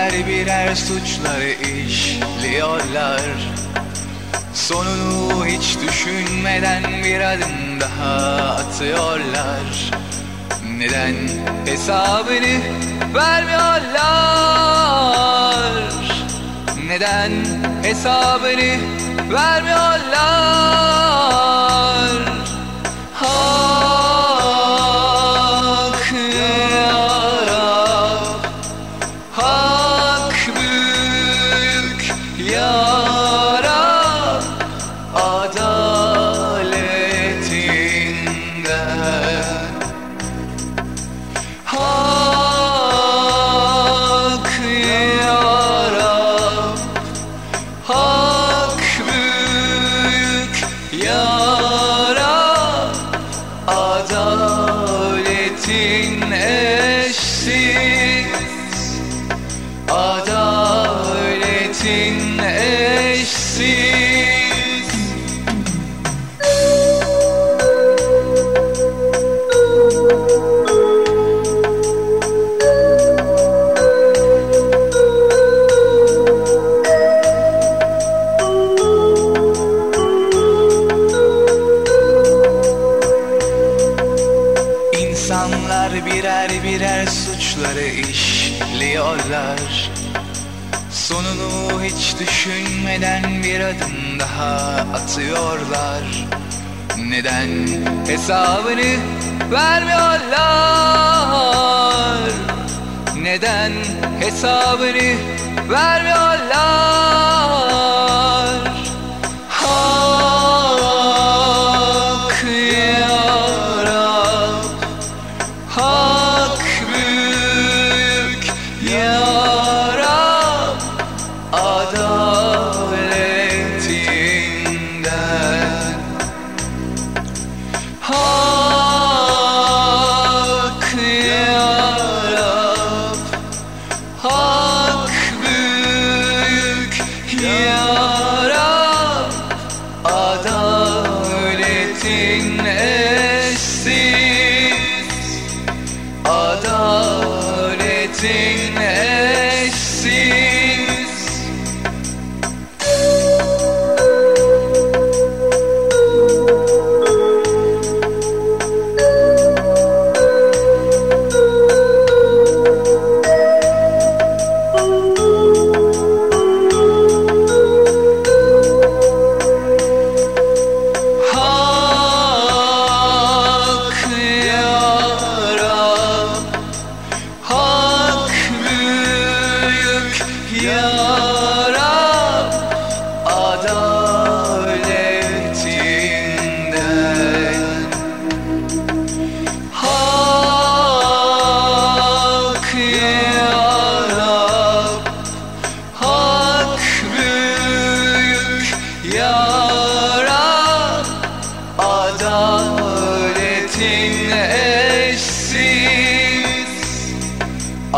Birer birer suçları işliyorlar. Sonunu hiç düşünmeden bir adım daha atıyorlar. Neden hesabını vermiyorlar? Neden hesabını vermiyorlar? Yara adaletinden. Hak yara Hak büyük yara Adaletin eşsiz birer birer suçları işliyorlar. Sonunu hiç düşünmeden bir adım daha atıyorlar. Neden hesabını vermiyorlar? Neden hesabını vermiyorlar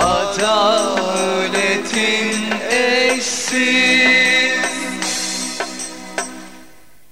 Adaletin eşsiz